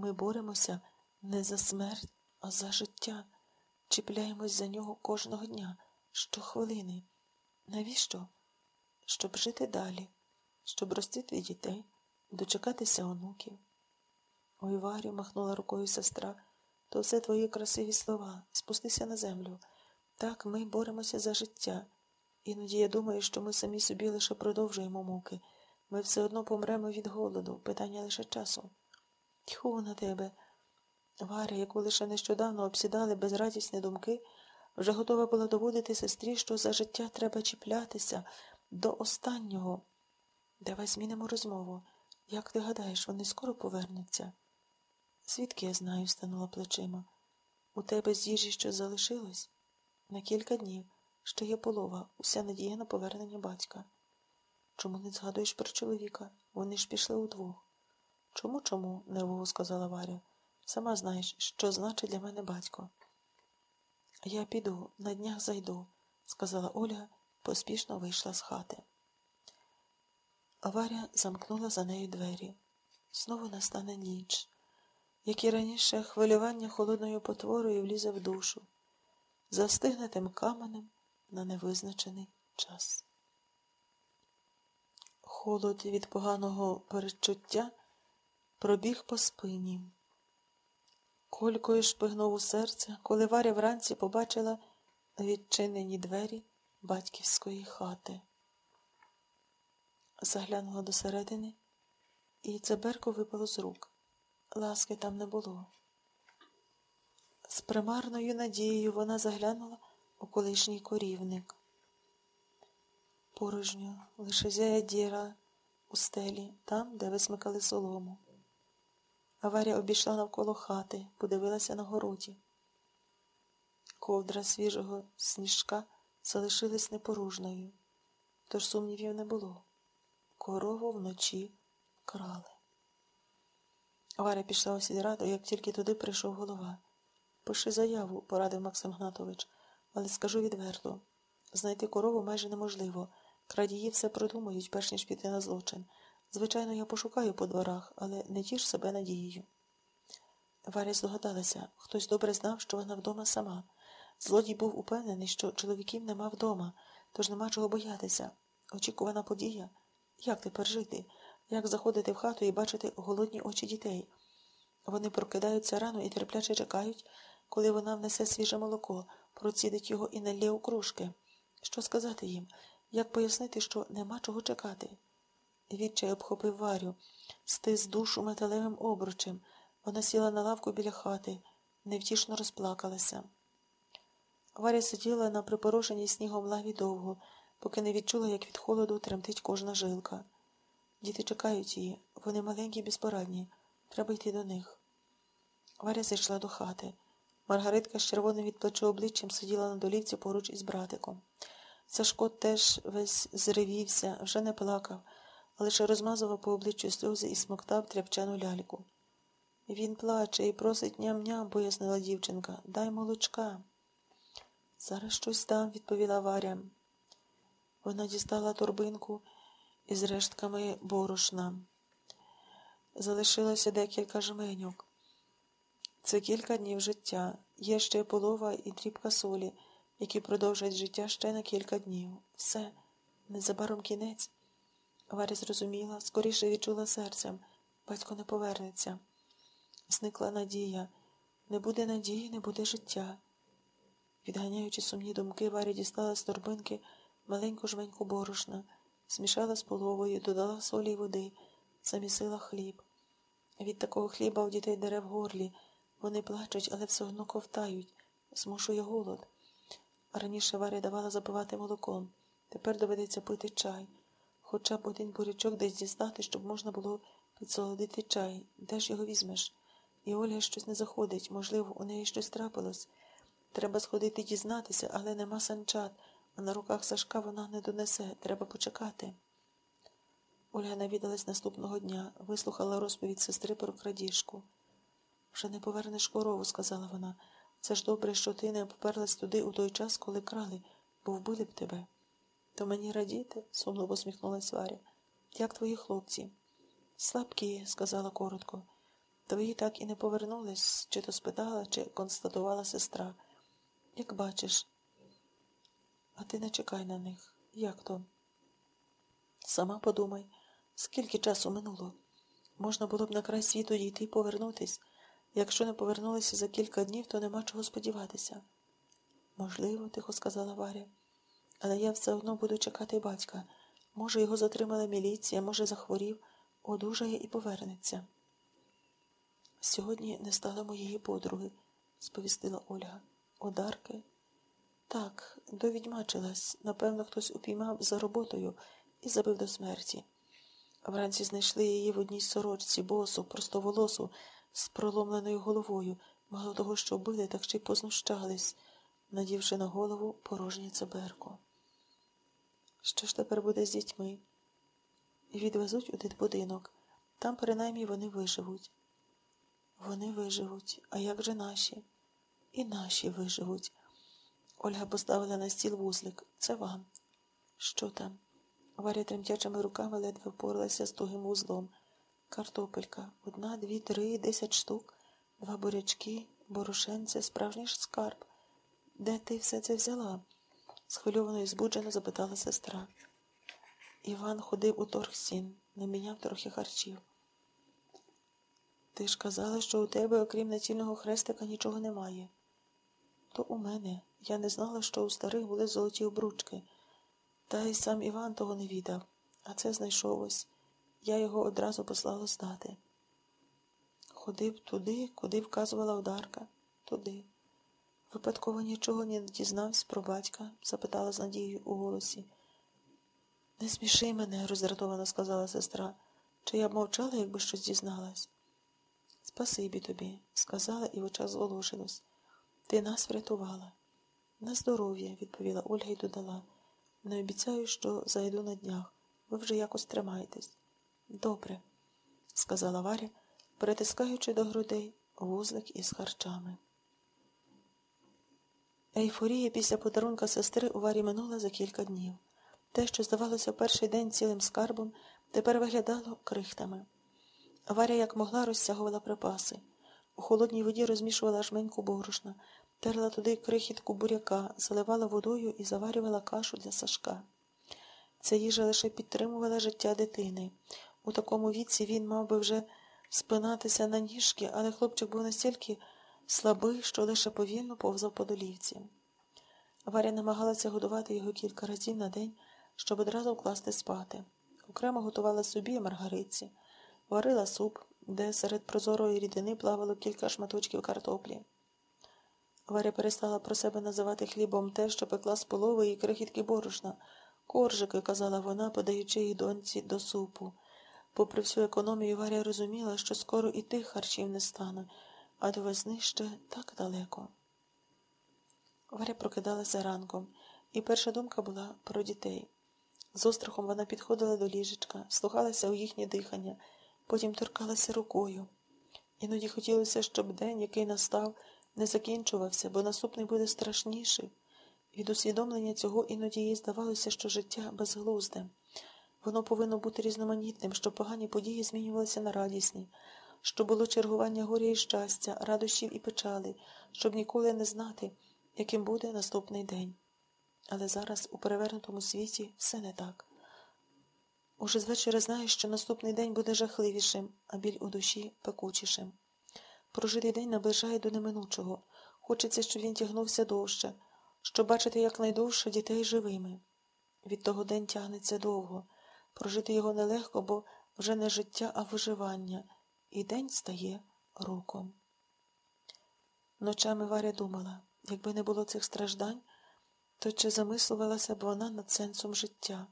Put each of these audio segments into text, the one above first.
Ми боремося не за смерть, а за життя. Чіпляємось за нього кожного дня, щохвилини. Навіщо? Щоб жити далі, щоб ростити дітей, дочекатися онуків. Ой, Варю, махнула рукою сестра, то все твої красиві слова. Спустися на землю. Так, ми боремося за життя. Іноді я думаю, що ми самі собі лише продовжуємо муки. Ми все одно помремо від голоду, питання лише часу. Тьху на тебе. Варя, яку лише нещодавно обсідали безрадісні думки, вже готова була доводити сестрі, що за життя треба чіплятися до останнього. Давай змінимо розмову. Як ти гадаєш, вони скоро повернуться? Звідки я знаю, станула плечима. У тебе з їжі що залишилось? На кілька днів. Ще є полова, уся надія на повернення батька. Чому не згадуєш про чоловіка? Вони ж пішли удвох. Чому, чому? нервово сказала Варя. Сама знаєш, що значить для мене батько. Я піду, на днях зайду, сказала Ольга, поспішно вийшла з хати. Варя замкнула за нею двері. Знову настане ніч, як і раніше хвилювання холодною потворою влізе в душу, застигне тим каменем на невизначений час. Холод від поганого передчуття пробіг по спині. Колькою шпигнув у серце, коли Варя вранці побачила відчинені двері батьківської хати. Заглянула до середини, і цеберко випало з рук. Ласки там не було. З примарною надією вона заглянула у колишній корівник. Порожньо лише зяя діра у стелі, там, де висмикали солому. Аварія обійшла навколо хати, подивилася на городі. Ковдра свіжого сніжка залишилась непоружною, тож сумнівів не було. Корову вночі крали. Варя пішла у сільраду, як тільки туди прийшов голова. Пиши заяву, порадив Максим Гнатович, але скажу відверто знайти корову майже неможливо. Крадії все продумують, перш ніж піти на злочин. Звичайно, я пошукаю по дворах, але не тіш себе надією. Варя здогадалася, хтось добре знав, що вона вдома сама. Злодій був упевнений, що чоловіків нема вдома, тож нема чого боятися. Очікувана подія. Як тепер жити? Як заходити в хату і бачити голодні очі дітей? Вони прокидаються рано і терпляче чекають, коли вона внесе свіже молоко, процідить його і налє у кружки. Що сказати їм? Як пояснити, що нема чого чекати? Відчай обхопив Варю, стис душу металевим обручем. Вона сіла на лавку біля хати, невтішно розплакалася. Варя сиділа на припорошеній снігом лаві довго, поки не відчула, як від холоду тремтить кожна жилка. Діти чекають її, вони маленькі безпорадні. Треба йти до них. Варя зайшла до хати. Маргаритка з червоним від плечу обличчям сиділа на долівці поруч із братиком. Сашко теж весь зривівся, вже не плакав, лише розмазував по обличчю сльози і смоктав тряпчану ляльку. Він плаче і просить ням-ням, пояснила дівчинка. Дай молочка. Зараз щось дам, відповіла Варя. Вона дістала торбинку із рештками борошна. Залишилося декілька жменьок. Це кілька днів життя. Є ще полова і дрібка солі, які продовжать життя ще на кілька днів. Все, незабаром кінець. Варя зрозуміла, скоріше відчула серцем. Батько не повернеться. Зникла надія. Не буде надії, не буде життя. Відганяючи сумні думки, Варя дістала з торбинки маленьку жменьку борошна, змішала з половою, додала солі й води, замісила хліб. Від такого хліба у дітей дере в горлі. Вони плачуть, але все одно ковтають, змушує голод. Раніше Варя давала запивати молоком. Тепер доведеться пити чай. Хоча б один бурячок десь дістати, щоб можна було підсолодити чай. Де ж його візьмеш? І Ольга щось не заходить, можливо, у неї щось трапилось. Треба сходити дізнатися, але нема санчат, а на руках Сашка вона не донесе. Треба почекати. Ольга навідалась наступного дня, вислухала розповідь сестри про крадіжку. Вже не повернеш корову, сказала вона. Це ж добре, що ти не поперлась туди у той час, коли крали, бо вбили б тебе. То мені радіти, сумно посміхнулась Варя. Як твої хлопці? Слабкі, сказала коротко. Твої так і не повернулись, чи то спитала, чи констатувала сестра. Як бачиш, а ти не чекай на них. Як то? Сама подумай, скільки часу минуло. Можна було б на край світу дійти і повернутись. Якщо не повернулися за кілька днів, то нема чого сподіватися. Можливо, тихо сказала Варя, але я все одно буду чекати батька. Може, його затримала міліція, може, захворів, одужає і повернеться. Сьогодні не стало моєї подруги, сповістила Ольга. Одарки? Так, довідьмачилась. Напевно, хтось упіймав за роботою і забив до смерті. Вранці знайшли її в одній сорочці, босу, простоволосу, з проломленою головою, мало того, що вбили, так ще й познущались, надівши на голову порожнє цеберко. Що ж тепер буде з дітьми? Відвезуть у дитбудинок. Там, принаймні, вони виживуть. Вони виживуть, а як же наші? І наші виживуть. Ольга поставила на стіл вузлик. Це вам. Що там? Варя тремтячими руками ледве впоралася з тугим вузлом. Картопелька. Одна, дві, три, десять штук, два бурячки, борошенце, справжній скарб. Де ти все це взяла? Схвильовано і збуджено запитала сестра. Іван ходив у торг сін, не міняв трохи харчів. Ти ж казала, що у тебе, окрім націльного хрестика, нічого немає. То у мене. Я не знала, що у старих були золоті обручки. Та й сам Іван того не віддав, а це знайшов ось. Я його одразу послала здати. Ходив туди, куди вказувала ударка, туди. Випадково нічого не дізнався про батька? запитала з надією у голосі. Не сміши мене, роздратовано сказала сестра. Чи я б мовчала, якби щось дізналась? Спасибі тобі, сказала і в очах зволожилось. Ти нас врятувала. На здоров'я, відповіла Ольга і додала. Не обіцяю, що зайду на днях. Ви вже якось тримаєтесь. Добре, сказала Варя, притискаючи до грудей вузлик із харчами. Ейфорія після подарунка сестри у Варі минула за кілька днів. Те, що здавалося перший день цілим скарбом, тепер виглядало крихтами. Варя як могла розтягувала припаси. У холодній воді розмішувала жменьку борошна, терла туди крихітку буряка, заливала водою і заварювала кашу для Сашка. Ця їжа лише підтримувала життя дитини. У такому віці він мав би вже спинатися на ніжки, але хлопчик був настільки слабий, що лише повільно повзав по долівці. Варя намагалася годувати його кілька разів на день, щоб одразу вкласти спати. Окремо готувала собі маргариці, варила суп, де серед прозорої рідини плавало кілька шматочків картоплі. Варя перестала про себе називати хлібом те, що пекла з полови і крихітки борошна. Коржики, казала вона, подаючи їй доньці до супу. Попри всю економію, Варя розуміла, що скоро і тих харчів не стане, а до весни ще так далеко. Варя прокидалася ранком, і перша думка була про дітей. З острахом вона підходила до ліжечка, слухалася у їхнє дихання, потім торкалася рукою. Іноді хотілося, щоб день, який настав, не закінчувався, бо наступний буде страшніший. Від усвідомлення цього іноді їй здавалося, що життя безглузде. Воно повинно бути різноманітним, щоб погані події змінювалися на радісні, щоб було чергування горя і щастя, радощів і печали, щоб ніколи не знати, яким буде наступний день. Але зараз у перевернутому світі все не так. Уже звечора знаєш, що наступний день буде жахливішим, а біль у душі пекучішим. Прожитий день наближає до неминучого. Хочеться, щоб він тягнувся довше, щоб бачити якнайдовше дітей живими. Від того день тягнеться довго. Прожити його нелегко, бо вже не життя, а виживання, і день стає роком. Ночами Варя думала, якби не було цих страждань, то чи замислювалася б вона над сенсом життя?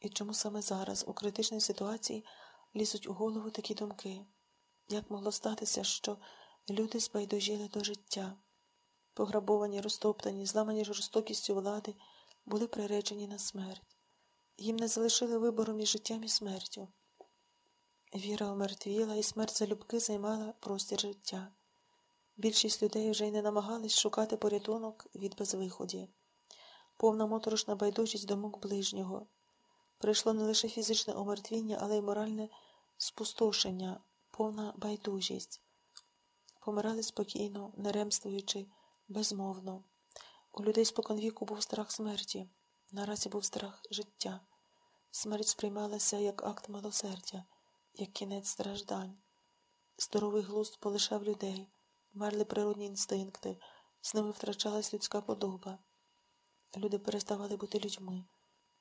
І чому саме зараз, у критичній ситуації, лізуть у голову такі думки? Як могло статися, що люди збайдужили до життя, пограбовані, розтоптані, зламані жорстокістю влади, були приречені на смерть. Їм не залишили вибору між життям і смертю. Віра омертвіла, і смерть залюбки займала простір життя. Більшість людей вже й не намагались шукати порятунок від безвиході. Повна моторошна байдужість думок ближнього. Прийшло не лише фізичне омертвіння, але й моральне спустошення повна байдужість. Помирали спокійно, не ремствуючи, безмовно. У людей споконвіку був страх смерті, наразі був страх життя. Смерть сприймалася як акт милосердя, як кінець страждань. Здоровий глузд полишав людей, мерли природні інстинкти, з ними втрачалась людська подоба. Люди переставали бути людьми,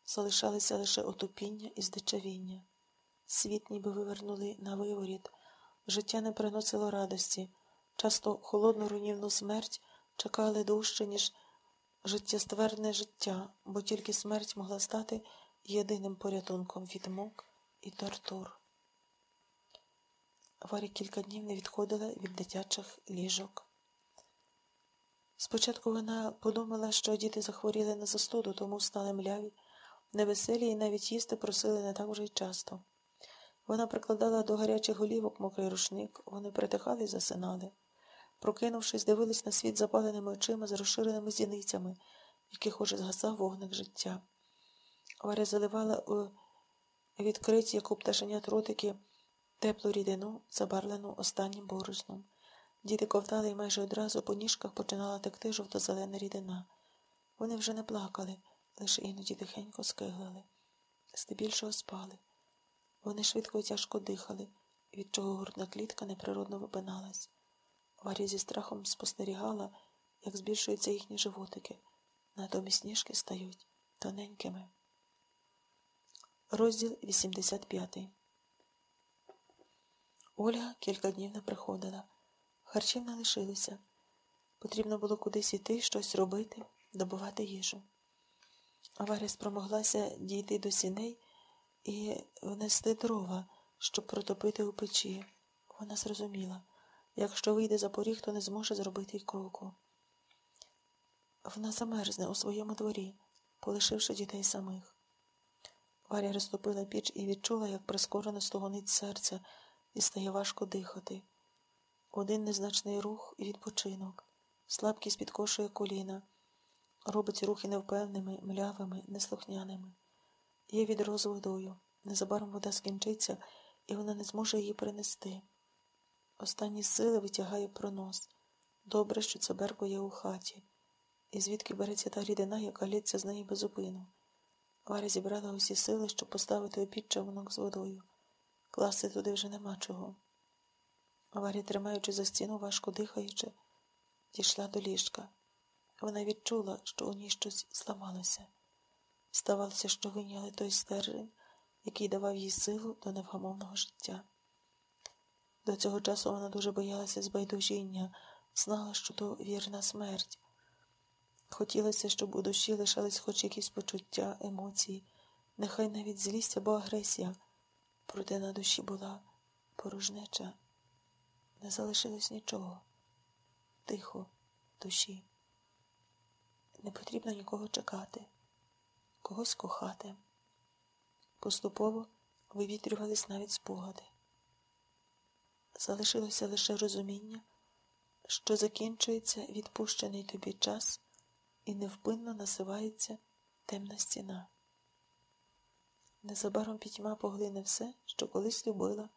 залишалися лише отупіння і здичавіння. Світ ніби вивернули на виворіт, життя не приносило радості, часто холодну руйнівну смерть чекали дужче, ніж життєстверне життя, бо тільки смерть могла стати єдиним порятунком від мук і тортур. Варі кілька днів не відходила від дитячих ліжок. Спочатку вона подумала, що діти захворіли на застуду, тому стали мляві, невеселі і навіть їсти просили не так вже й часто. Вона прикладала до гарячих голівок мокрий рушник, вони притихали і засинали. Прокинувшись, дивились на світ запаленими очима з розширеними зіницями, яких уже згасав вогник життя. Варя заливала у відкриті, як у пташенят ротики, теплу рідину, забарвлену останнім борошном. Діти ковтали і майже одразу по ніжках починала текти жовто-зелена рідина. Вони вже не плакали, лише іноді тихенько скиглили. Здебільшого спали. Вони швидко і тяжко дихали, від чого грудна клітка неприродно випиналась. Варя зі страхом спостерігала, як збільшуються їхні животики, натомість ніжки стають тоненькими. Розділ 85 Ольга кілька днів не приходила. Харчів не лишилося. Потрібно було кудись іти, щось робити, добувати їжу. Варя спромоглася дійти до сіней і внести дрова, щоб протопити у печі. Вона зрозуміла, якщо вийде за поріг, то не зможе зробити й кроку. Вона замерзне у своєму дворі, полишивши дітей самих. Варя розтопила піч і відчула, як прискорено стогонить серце, і стає важко дихати. Один незначний рух і відпочинок, слабкість підкошує коліна, робить рухи невпевними, млявими, неслухняними. Є відро з водою. Незабаром вода скінчиться, і вона не зможе її принести. Останні сили витягає пронос. Добре, що це берко є у хаті, і звідки береться та рідина, яка лється з неї безупину. Варя зібрала усі сили, щоб поставити опід човнок з водою. Класти туди вже нема чого. Варя, тримаючи за стіну, важко дихаючи, дійшла до ліжка. Вона відчула, що у ній щось зламалося. Ставалося, що виняли той стержень, який давав їй силу до невгамовного життя. До цього часу вона дуже боялася збайдужіння, знала, що то вірна смерть. Хотілося, щоб у душі лишались хоч якісь почуття, емоції, нехай навіть злість або агресія, проте на душі була порожнеча. Не залишилось нічого. Тихо, душі. Не потрібно нікого чекати, когось кохати. Поступово вивітрювались навіть спогади. Залишилося лише розуміння, що закінчується відпущений тобі час і невпинно насивається темна стіна. Незабаром пітьма поглине все, що колись любила,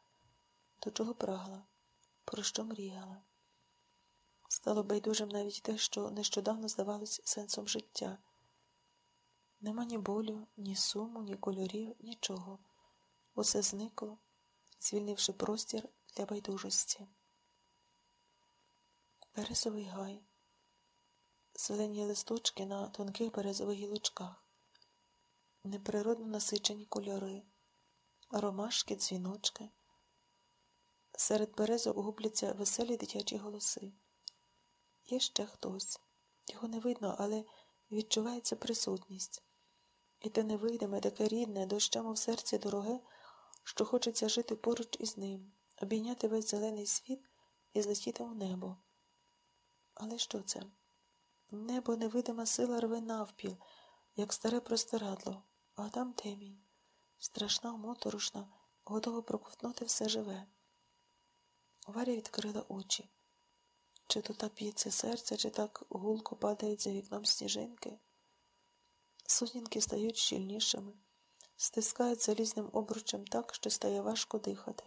до чого прагла, про що мріяла. Стало байдужим навіть те, що нещодавно здавалось сенсом життя. Нема ні болю, ні суму, ні кольорів, нічого. Усе зникло, звільнивши простір для байдужості. Березовий гай, зелені листочки на тонких березових гілочках, неприродно насичені кольори, ромашки, дзвіночки. Серед березок губляться веселі дитячі голоси. Є ще хтось. Його не видно, але відчувається присутність. І те невидиме, таке рідне, дощами в серці дороге, що хочеться жити поруч із ним, обійняти весь зелений світ і злетіти у небо. Але що це? Небо невидима сила рве навпіл, як старе простирадло, а там темінь, страшна, моторошна, готова проковтнути все живе. Варя відкрила очі. Чи то так б'ється серце, чи так гулко падають за вікном сніжинки. Сутінки стають щільнішими, стискають залізним обручем так, що стає важко дихати.